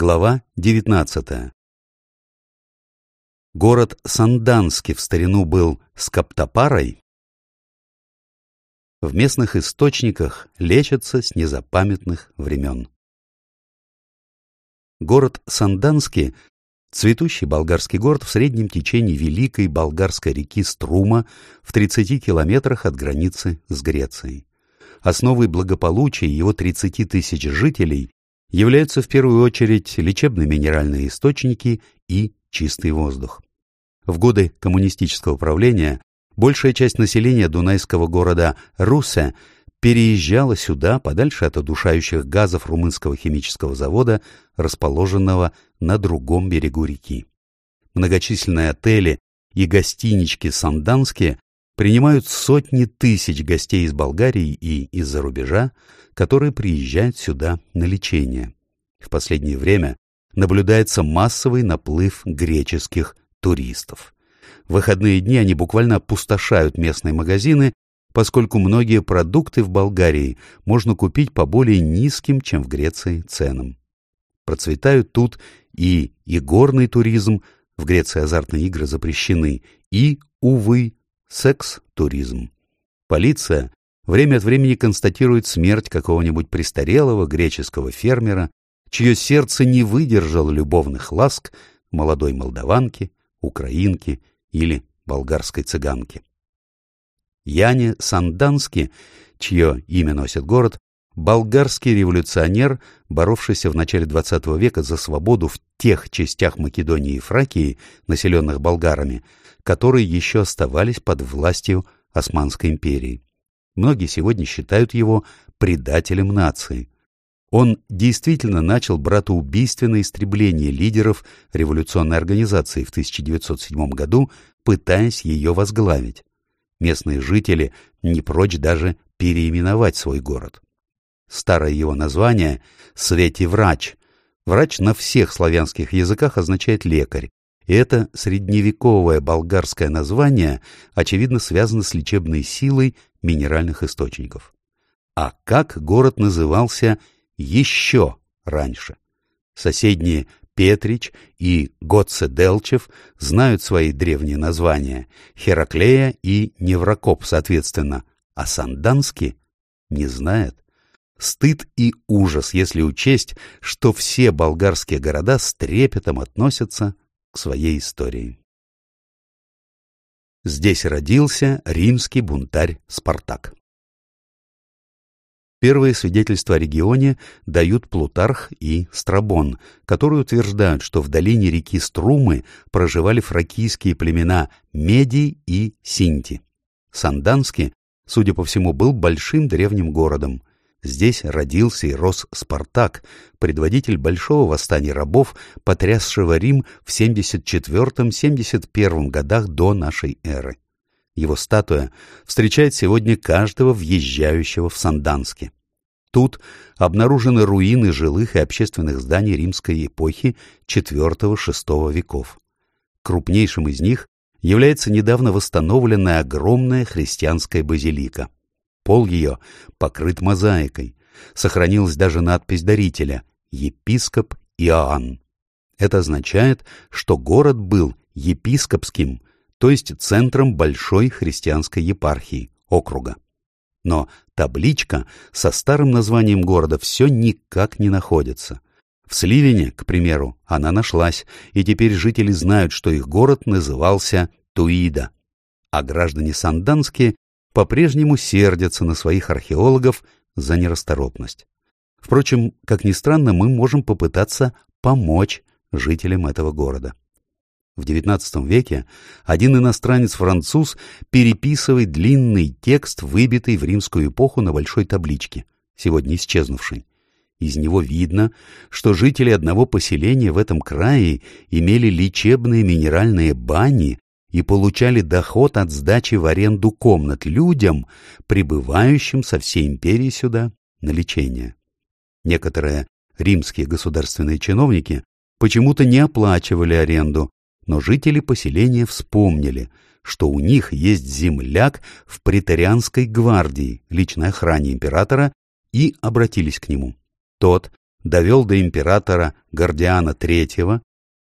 Глава 19. Город Санданский в старину был Скоптопарой. В местных источниках лечатся с незапамятных времен. Город Санданский – цветущий болгарский город в среднем течении великой болгарской реки Струма в 30 километрах от границы с Грецией. Основой благополучия его 30 тысяч жителей являются в первую очередь лечебные минеральные источники и чистый воздух. В годы коммунистического правления большая часть населения дунайского города Русе переезжала сюда, подальше от удушающих газов румынского химического завода, расположенного на другом берегу реки. Многочисленные отели и гостинички санданские принимают сотни тысяч гостей из Болгарии и из-за рубежа, которые приезжают сюда на лечение. В последнее время наблюдается массовый наплыв греческих туристов. В выходные дни они буквально опустошают местные магазины, поскольку многие продукты в Болгарии можно купить по более низким, чем в Греции, ценам. Процветают тут и игорный туризм, в Греции азартные игры запрещены, и, увы, секс-туризм. Полиция время от времени констатирует смерть какого-нибудь престарелого греческого фермера, чье сердце не выдержало любовных ласк молодой молдаванки, украинки или болгарской цыганки. Яне Сандански, чье имя носит город, болгарский революционер, боровшийся в начале XX века за свободу в тех частях Македонии и Фракии, населенных болгарами, которые еще оставались под властью Османской империи. Многие сегодня считают его предателем нации. Он действительно начал братоубийственное истребление лидеров революционной организации в 1907 году, пытаясь ее возглавить. Местные жители не прочь даже переименовать свой город. Старое его название — Свети Врач. Врач на всех славянских языках означает лекарь, и это средневековое болгарское название, очевидно, связано с лечебной силой минеральных источников. А как город назывался еще раньше? Соседние Петрич и Готце-Делчев знают свои древние названия — Хераклея и Неврокоп, соответственно, а Санданский не знает. Стыд и ужас, если учесть, что все болгарские города с трепетом относятся к своей истории. Здесь родился римский бунтарь Спартак. Первые свидетельства о регионе дают Плутарх и Страбон, которые утверждают, что в долине реки Струмы проживали фракийские племена Меди и Синти. Санданский, судя по всему, был большим древним городом. Здесь родился и рос Спартак, предводитель большого восстания рабов, потрясшего Рим в 74-71 годах до нашей эры. Его статуя встречает сегодня каждого въезжающего в Сандански. Тут обнаружены руины жилых и общественных зданий римской эпохи IV-VI веков. Крупнейшим из них является недавно восстановленная огромная христианская базилика. Пол ее покрыт мозаикой. Сохранилась даже надпись дарителя «Епископ Иоанн». Это означает, что город был епископским, то есть центром большой христианской епархии, округа. Но табличка со старым названием города все никак не находится. В Сливине, к примеру, она нашлась, и теперь жители знают, что их город назывался Туида. А граждане Санданские по-прежнему сердятся на своих археологов за нерасторопность. Впрочем, как ни странно, мы можем попытаться помочь жителям этого города. В XIX веке один иностранец-француз переписывает длинный текст, выбитый в римскую эпоху на большой табличке, сегодня исчезнувшей. Из него видно, что жители одного поселения в этом крае имели лечебные минеральные бани и получали доход от сдачи в аренду комнат людям, прибывающим со всей империи сюда на лечение. Некоторые римские государственные чиновники почему-то не оплачивали аренду, но жители поселения вспомнили, что у них есть земляк в претарианской гвардии, личной охране императора, и обратились к нему. Тот довел до императора Гордиана III,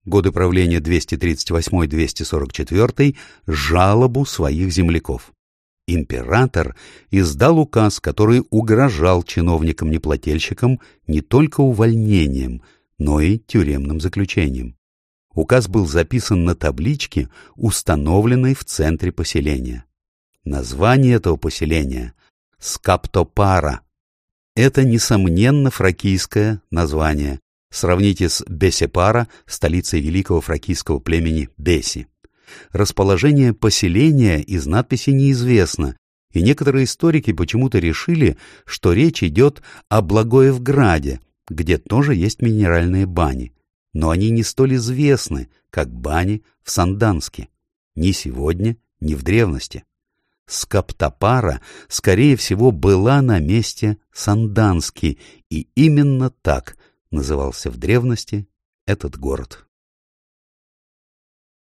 годы правления 238-244, жалобу своих земляков. Император издал указ, который угрожал чиновникам-неплательщикам не только увольнением, но и тюремным заключением. Указ был записан на табличке, установленной в центре поселения. Название этого поселения — Скаптопара. Это, несомненно, фракийское название. Сравните с Бесепара, столицей великого фракийского племени Беси. Расположение поселения из надписи неизвестно, и некоторые историки почему-то решили, что речь идет о Благоевграде, где тоже есть минеральные бани но они не столь известны, как бани в Санданске. Ни сегодня, ни в древности. Скаптопара, скорее всего, была на месте Сандански, и именно так назывался в древности этот город.